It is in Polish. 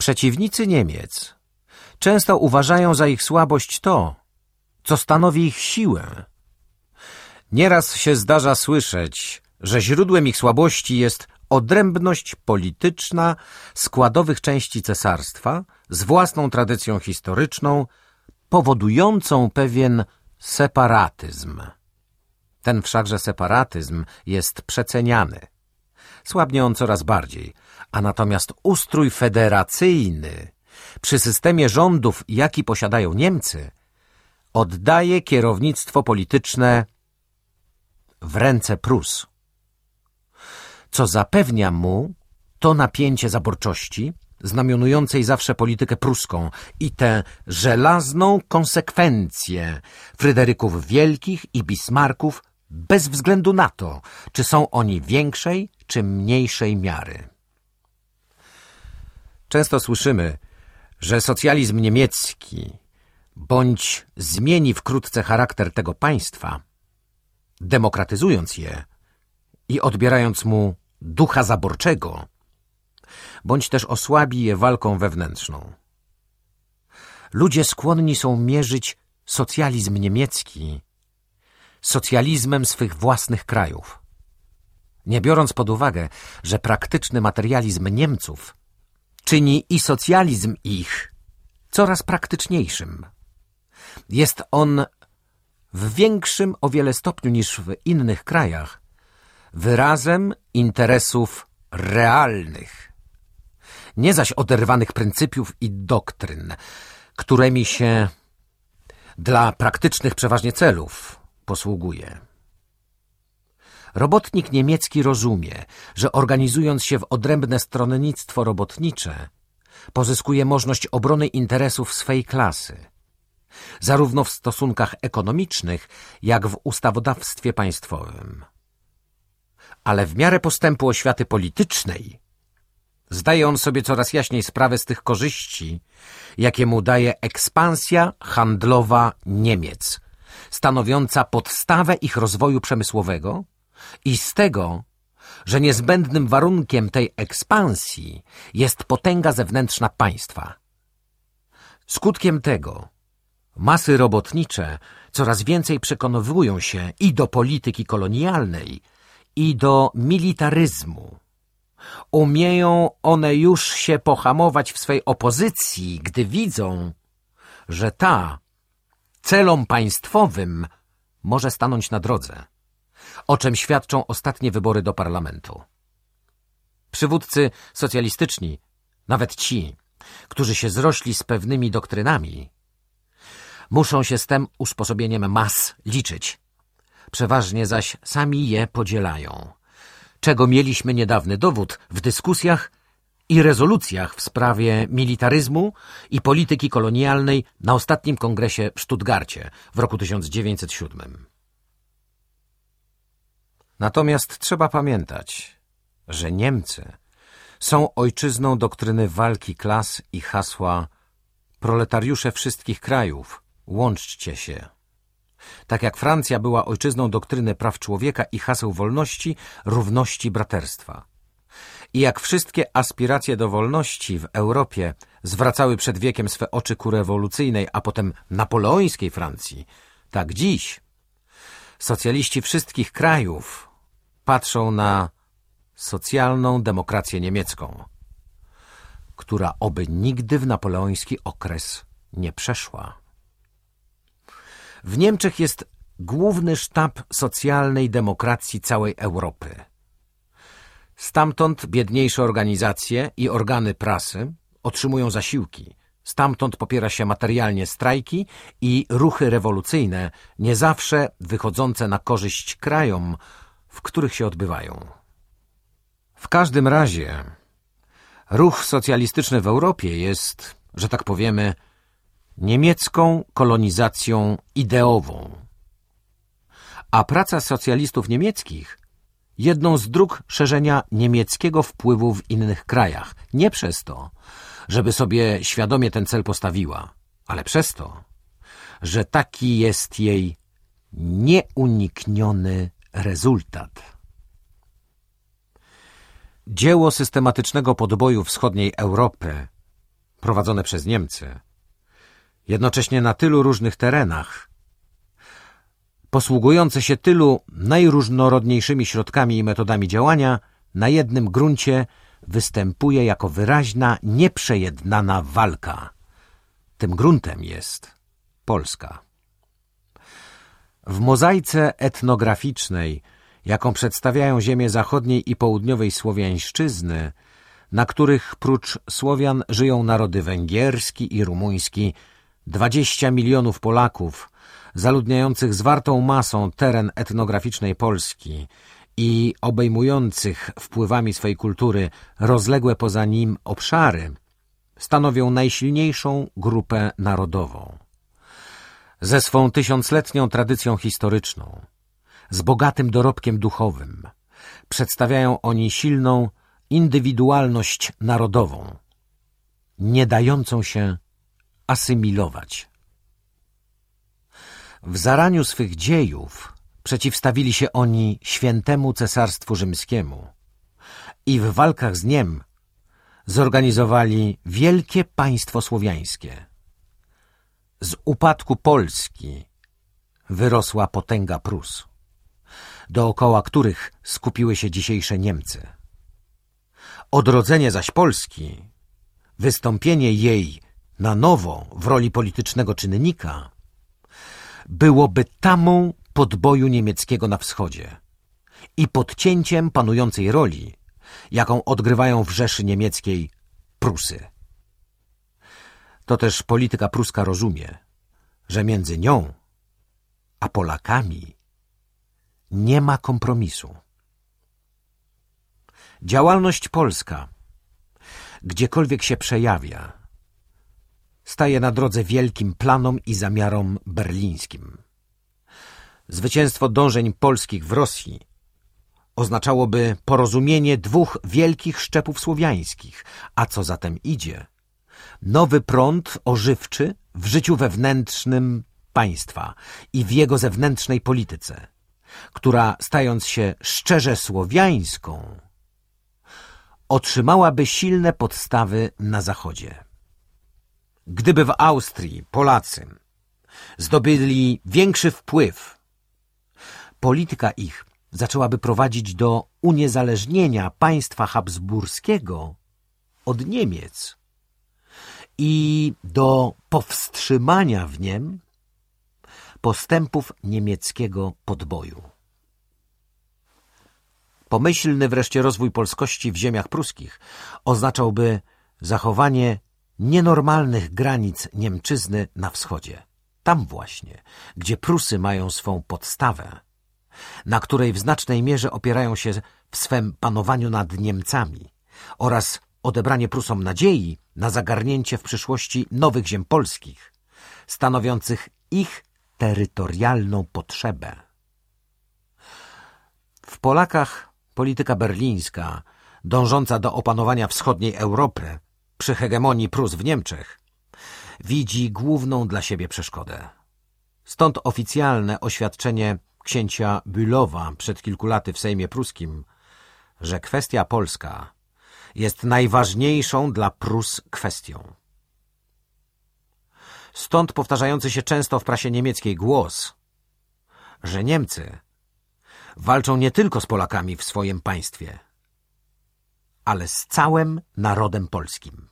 Przeciwnicy Niemiec często uważają za ich słabość to, co stanowi ich siłę. Nieraz się zdarza słyszeć, że źródłem ich słabości jest odrębność polityczna składowych części cesarstwa z własną tradycją historyczną, powodującą pewien separatyzm. Ten wszakże separatyzm jest przeceniany. Słabnie on coraz bardziej, a natomiast ustrój federacyjny przy systemie rządów, jaki posiadają Niemcy, oddaje kierownictwo polityczne w ręce Prus. Co zapewnia mu to napięcie zaborczości, znamionującej zawsze politykę pruską i tę żelazną konsekwencję Fryderyków Wielkich i Bismarków bez względu na to, czy są oni większej czy mniejszej miary. Często słyszymy, że socjalizm niemiecki bądź zmieni wkrótce charakter tego państwa, demokratyzując je i odbierając mu ducha zaborczego, bądź też osłabi je walką wewnętrzną. Ludzie skłonni są mierzyć socjalizm niemiecki socjalizmem swych własnych krajów. Nie biorąc pod uwagę, że praktyczny materializm Niemców czyni i socjalizm ich coraz praktyczniejszym. Jest on w większym o wiele stopniu niż w innych krajach wyrazem interesów realnych, nie zaś oderwanych pryncypiów i doktryn, którymi się dla praktycznych przeważnie celów posługuje. Robotnik niemiecki rozumie, że organizując się w odrębne stronnictwo robotnicze, pozyskuje możliwość obrony interesów swej klasy, zarówno w stosunkach ekonomicznych, jak w ustawodawstwie państwowym. Ale w miarę postępu oświaty politycznej zdaje on sobie coraz jaśniej sprawę z tych korzyści, jakie mu daje ekspansja handlowa Niemiec, stanowiąca podstawę ich rozwoju przemysłowego i z tego, że niezbędnym warunkiem tej ekspansji jest potęga zewnętrzna państwa. Skutkiem tego masy robotnicze coraz więcej przekonowują się i do polityki kolonialnej, i do militaryzmu. Umieją one już się pohamować w swej opozycji, gdy widzą, że ta celom państwowym może stanąć na drodze o czym świadczą ostatnie wybory do parlamentu. Przywódcy socjalistyczni, nawet ci, którzy się zrośli z pewnymi doktrynami, muszą się z tym usposobieniem mas liczyć. Przeważnie zaś sami je podzielają, czego mieliśmy niedawny dowód w dyskusjach i rezolucjach w sprawie militaryzmu i polityki kolonialnej na ostatnim kongresie w Stuttgarcie w roku 1907. Natomiast trzeba pamiętać, że Niemcy są ojczyzną doktryny walki klas i hasła proletariusze wszystkich krajów, łączcie się. Tak jak Francja była ojczyzną doktryny praw człowieka i haseł wolności, równości, braterstwa. I jak wszystkie aspiracje do wolności w Europie zwracały przed wiekiem swe oczy ku rewolucyjnej, a potem napoleońskiej Francji, tak dziś socjaliści wszystkich krajów patrzą na socjalną demokrację niemiecką, która oby nigdy w napoleoński okres nie przeszła. W Niemczech jest główny sztab socjalnej demokracji całej Europy. Stamtąd biedniejsze organizacje i organy prasy otrzymują zasiłki. Stamtąd popiera się materialnie strajki i ruchy rewolucyjne, nie zawsze wychodzące na korzyść krajom, w których się odbywają. W każdym razie ruch socjalistyczny w Europie jest, że tak powiemy, niemiecką kolonizacją ideową, a praca socjalistów niemieckich jedną z dróg szerzenia niemieckiego wpływu w innych krajach. Nie przez to, żeby sobie świadomie ten cel postawiła, ale przez to, że taki jest jej nieunikniony rezultat. Dzieło systematycznego podboju wschodniej Europy prowadzone przez Niemcy, jednocześnie na tylu różnych terenach, posługujące się tylu najróżnorodniejszymi środkami i metodami działania, na jednym gruncie występuje jako wyraźna, nieprzejednana walka. Tym gruntem jest Polska. W mozaice etnograficznej, jaką przedstawiają ziemie zachodniej i południowej Słowiańszczyzny, na których prócz Słowian żyją narody węgierski i rumuński, dwadzieścia milionów Polaków, zaludniających zwartą masą teren etnograficznej Polski i obejmujących wpływami swej kultury rozległe poza nim obszary, stanowią najsilniejszą grupę narodową. Ze swą tysiącletnią tradycją historyczną, z bogatym dorobkiem duchowym, przedstawiają oni silną indywidualność narodową, nie dającą się asymilować. W zaraniu swych dziejów przeciwstawili się oni świętemu cesarstwu rzymskiemu i w walkach z niem zorganizowali wielkie państwo słowiańskie. Z upadku Polski wyrosła potęga Prus, dookoła których skupiły się dzisiejsze Niemcy. Odrodzenie zaś Polski, wystąpienie jej na nowo w roli politycznego czynnika, byłoby tamą podboju niemieckiego na wschodzie i podcięciem panującej roli, jaką odgrywają w Rzeszy Niemieckiej Prusy. To też polityka pruska rozumie, że między nią a Polakami nie ma kompromisu. Działalność polska, gdziekolwiek się przejawia, staje na drodze wielkim planom i zamiarom berlińskim. Zwycięstwo dążeń polskich w Rosji oznaczałoby porozumienie dwóch wielkich szczepów słowiańskich, a co zatem idzie, nowy prąd ożywczy w życiu wewnętrznym państwa i w jego zewnętrznej polityce, która, stając się szczerze słowiańską, otrzymałaby silne podstawy na Zachodzie. Gdyby w Austrii Polacy zdobyli większy wpływ, polityka ich zaczęłaby prowadzić do uniezależnienia państwa habsburskiego od Niemiec i do powstrzymania w niem postępów niemieckiego podboju. Pomyślny wreszcie rozwój polskości w ziemiach pruskich oznaczałby zachowanie nienormalnych granic Niemczyzny na wschodzie. Tam właśnie, gdzie Prusy mają swą podstawę, na której w znacznej mierze opierają się w swym panowaniu nad Niemcami oraz odebranie Prusom nadziei na zagarnięcie w przyszłości nowych ziem polskich, stanowiących ich terytorialną potrzebę. W Polakach polityka berlińska, dążąca do opanowania wschodniej Europy przy hegemonii Prus w Niemczech, widzi główną dla siebie przeszkodę. Stąd oficjalne oświadczenie księcia Bülowa przed kilku laty w Sejmie Pruskim, że kwestia polska jest najważniejszą dla Prus kwestią. Stąd powtarzający się często w prasie niemieckiej głos, że Niemcy walczą nie tylko z Polakami w swoim państwie, ale z całym narodem polskim.